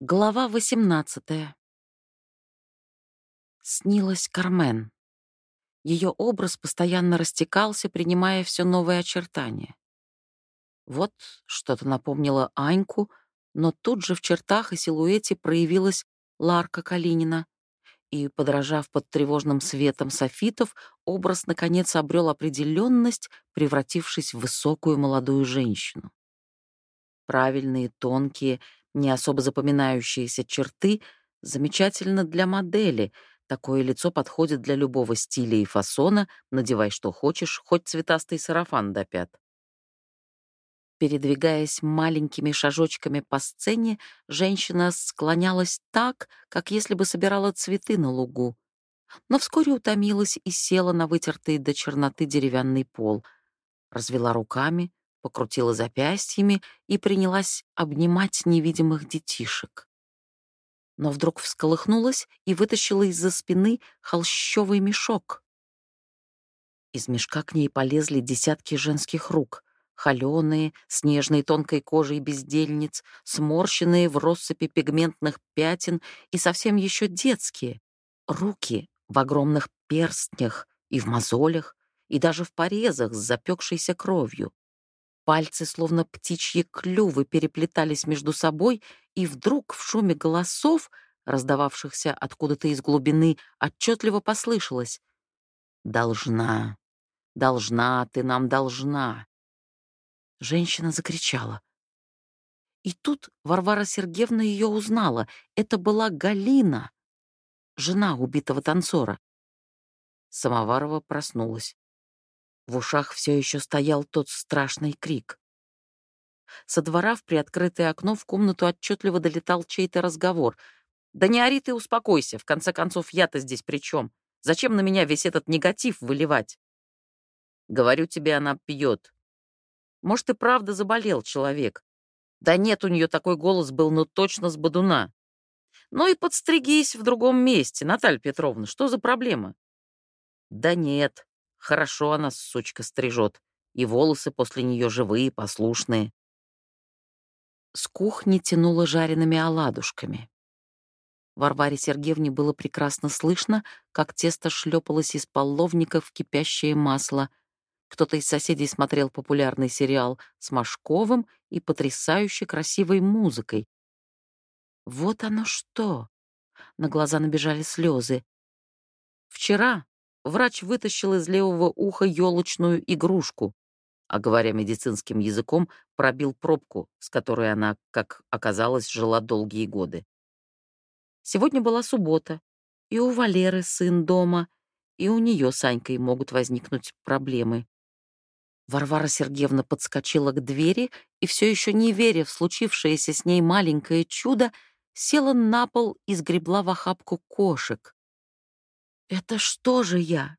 Глава 18. Снилась Кармен. Ее образ постоянно растекался, принимая все новые очертания. Вот что-то напомнило Аньку, но тут же в чертах и силуэте проявилась Ларка Калинина, и, подражав под тревожным светом софитов, образ, наконец, обрел определенность, превратившись в высокую молодую женщину. Правильные, тонкие, не особо запоминающиеся черты замечательно для модели. Такое лицо подходит для любого стиля и фасона, надевай что хочешь, хоть цветастый сарафан до пят. Передвигаясь маленькими шажочками по сцене, женщина склонялась так, как если бы собирала цветы на лугу. Но вскоре утомилась и села на вытертый до черноты деревянный пол. Развела руками, покрутила запястьями и принялась обнимать невидимых детишек. Но вдруг всколыхнулась и вытащила из-за спины холщовый мешок. Из мешка к ней полезли десятки женских рук, холеные, с нежной тонкой кожей бездельниц, сморщенные в россыпи пигментных пятен и совсем еще детские. Руки в огромных перстнях и в мозолях, и даже в порезах с запекшейся кровью. Пальцы, словно птичьи клювы, переплетались между собой, и вдруг в шуме голосов, раздававшихся откуда-то из глубины, отчетливо послышалось «Должна, должна, ты нам должна». Женщина закричала. И тут Варвара Сергеевна ее узнала. Это была Галина, жена убитого танцора. Самоварова проснулась. В ушах все еще стоял тот страшный крик. Со двора в приоткрытое окно в комнату отчетливо долетал чей-то разговор. «Да не ори ты, успокойся. В конце концов, я-то здесь при чем? Зачем на меня весь этот негатив выливать?» «Говорю тебе, она пьет. Может, и правда заболел человек. Да нет, у нее такой голос был, ну точно с бодуна. Ну и подстригись в другом месте, Наталья Петровна, что за проблема?» «Да нет, Хорошо она, сучка, стрижет, и волосы после нее живые, послушные. С кухни тянуло жареными оладушками. Варваре Сергеевне было прекрасно слышно, как тесто шлепалось из половника в кипящее масло. Кто-то из соседей смотрел популярный сериал с Машковым и потрясающе красивой музыкой. Вот оно что! На глаза набежали слезы. Вчера, врач вытащил из левого уха елочную игрушку, а, говоря медицинским языком, пробил пробку, с которой она, как оказалось, жила долгие годы. Сегодня была суббота, и у Валеры сын дома, и у нее с Анькой могут возникнуть проблемы. Варвара Сергеевна подскочила к двери и, все еще не веря в случившееся с ней маленькое чудо, села на пол и сгребла в охапку кошек. Это что же я?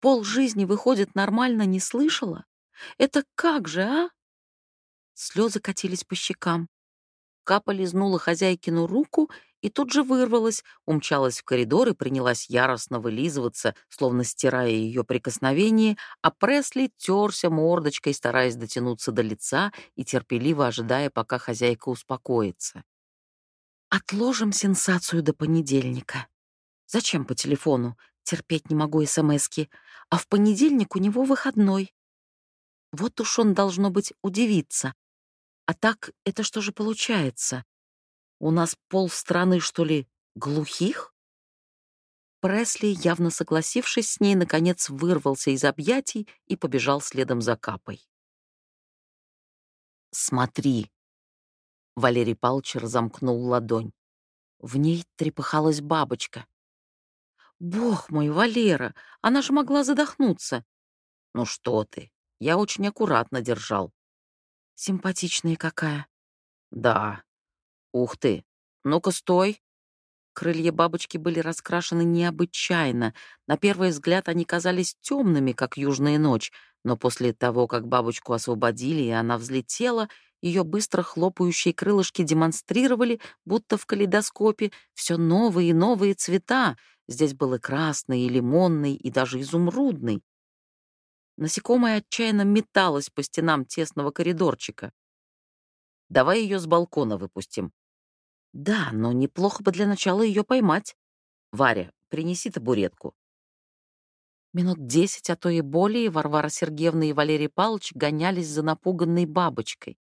Пол жизни, выходит, нормально не слышала? Это как же, а? Слезы катились по щекам. Капа лизнула хозяйкину руку и тут же вырвалась, умчалась в коридор и принялась яростно вылизываться, словно стирая ее прикосновение, а Пресли терся мордочкой, стараясь дотянуться до лица и терпеливо ожидая, пока хозяйка успокоится. «Отложим сенсацию до понедельника», Зачем по телефону? Терпеть не могу СМСки. А в понедельник у него выходной. Вот уж он, должно быть, удивиться. А так, это что же получается? У нас полстраны, что ли, глухих? Пресли, явно согласившись с ней, наконец вырвался из объятий и побежал следом за Капой. «Смотри!» Валерий Палчер замкнул ладонь. В ней трепыхалась бабочка. Бог мой, Валера, она же могла задохнуться. Ну что ты, я очень аккуратно держал. Симпатичная какая. Да. Ух ты. Ну-ка, стой. Крылья бабочки были раскрашены необычайно. На первый взгляд они казались темными, как южная ночь, но после того, как бабочку освободили, и она взлетела, ее быстро хлопающие крылышки демонстрировали, будто в калейдоскопе, все новые и новые цвета, Здесь был и красный, и лимонный, и даже изумрудный. Насекомое отчаянно металось по стенам тесного коридорчика. «Давай ее с балкона выпустим». Да, но неплохо бы для начала ее поймать. Варя, принеси табуретку. Минут десять, а то и более, Варвара Сергеевна и Валерий Павлович гонялись за напуганной бабочкой.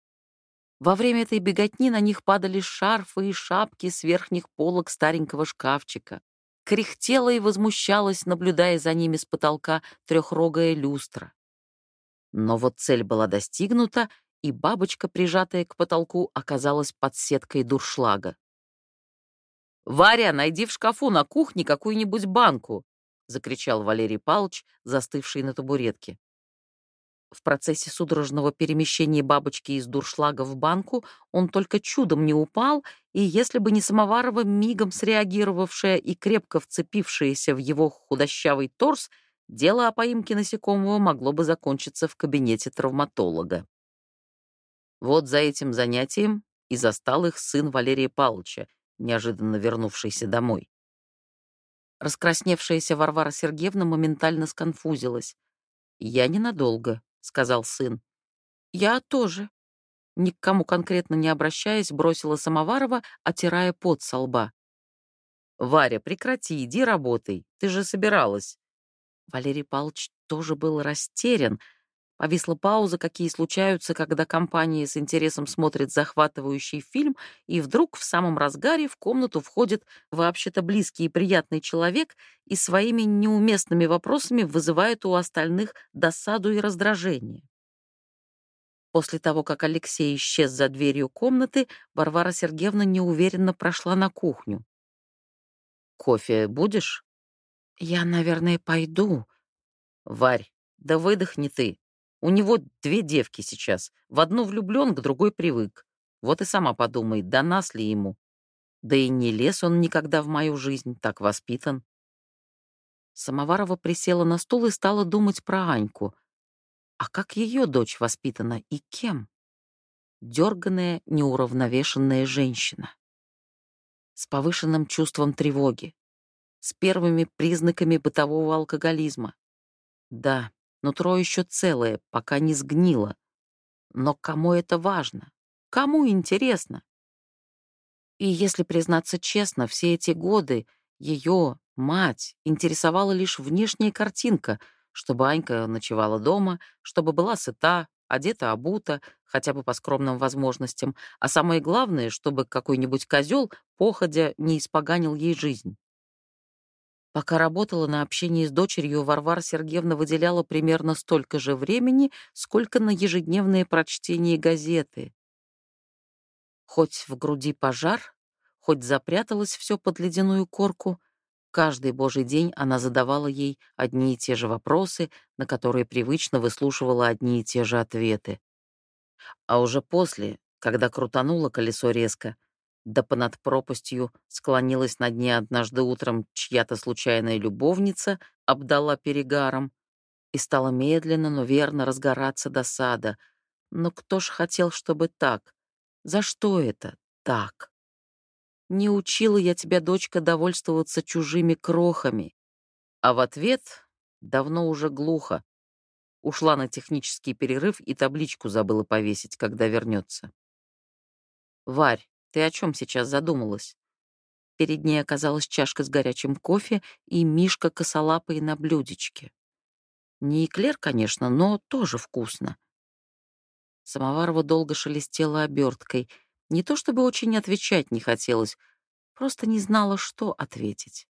Во время этой беготни на них падали шарфы и шапки с верхних полок старенького шкафчика. Кряхтела и возмущалась, наблюдая за ними с потолка трехрогая люстра. Но вот цель была достигнута, и бабочка, прижатая к потолку, оказалась под сеткой дуршлага. «Варя, найди в шкафу на кухне какую-нибудь банку!» — закричал Валерий Павлович, застывший на табуретке. В процессе судорожного перемещения бабочки из дуршлага в банку он только чудом не упал, и если бы не Самоварова, мигом среагировавшая и крепко вцепившаяся в его худощавый торс, дело о поимке насекомого могло бы закончиться в кабинете травматолога. Вот за этим занятием и застал их сын Валерия Павловича, неожиданно вернувшийся домой. Раскрасневшаяся Варвара Сергеевна моментально сконфузилась. «Я ненадолго», — сказал сын. «Я тоже», — ни к кому конкретно не обращаясь, бросила Самоварова, отирая пот со лба. «Варя, прекрати, иди работай, ты же собиралась». Валерий Павлович тоже был растерян, — Повисла пауза, какие случаются, когда компания с интересом смотрит захватывающий фильм, и вдруг в самом разгаре в комнату входит вообще-то близкий и приятный человек и своими неуместными вопросами вызывает у остальных досаду и раздражение. После того, как Алексей исчез за дверью комнаты, Варвара Сергеевна неуверенно прошла на кухню. «Кофе будешь?» «Я, наверное, пойду». «Варь, да выдохни ты. У него две девки сейчас. В одну влюблен, к другой привык. Вот и сама подумай, до нас ли ему. Да и не лез он никогда в мою жизнь, так воспитан. Самоварова присела на стул и стала думать про Аньку. А как ее дочь воспитана и кем? Дерганная, неуравновешенная женщина. С повышенным чувством тревоги. С первыми признаками бытового алкоголизма. Да, Нутро еще целое, пока не сгнило. Но кому это важно? Кому интересно? И если признаться честно, все эти годы ее, мать, интересовала лишь внешняя картинка, чтобы Анька ночевала дома, чтобы была сыта, одета, обута, хотя бы по скромным возможностям, а самое главное, чтобы какой-нибудь козел, походя, не испоганил ей жизнь. Пока работала на общении с дочерью, Варвара Сергеевна выделяла примерно столько же времени, сколько на ежедневное прочтение газеты. Хоть в груди пожар, хоть запряталось все под ледяную корку, каждый божий день она задавала ей одни и те же вопросы, на которые привычно выслушивала одни и те же ответы. А уже после, когда крутануло колесо резко, да понад пропастью склонилась над ней однажды утром чья-то случайная любовница, обдала перегаром, и стала медленно, но верно разгораться досада. Но кто ж хотел, чтобы так? За что это так? Не учила я тебя, дочка, довольствоваться чужими крохами. А в ответ давно уже глухо. Ушла на технический перерыв и табличку забыла повесить, когда вернется. Варь, ты о чем сейчас задумалась?» Перед ней оказалась чашка с горячим кофе и мишка косолапый на блюдечке. Не эклер, конечно, но тоже вкусно. Самоварова долго шелестела оберткой. Не то чтобы очень отвечать не хотелось, просто не знала, что ответить.